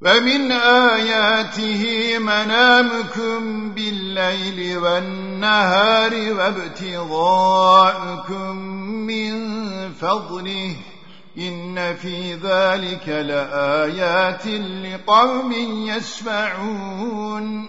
ومن آياته منامكم بالليل والنهار وابتغاءكم من فضله إن في ذلك لآيات لقوم يسمعون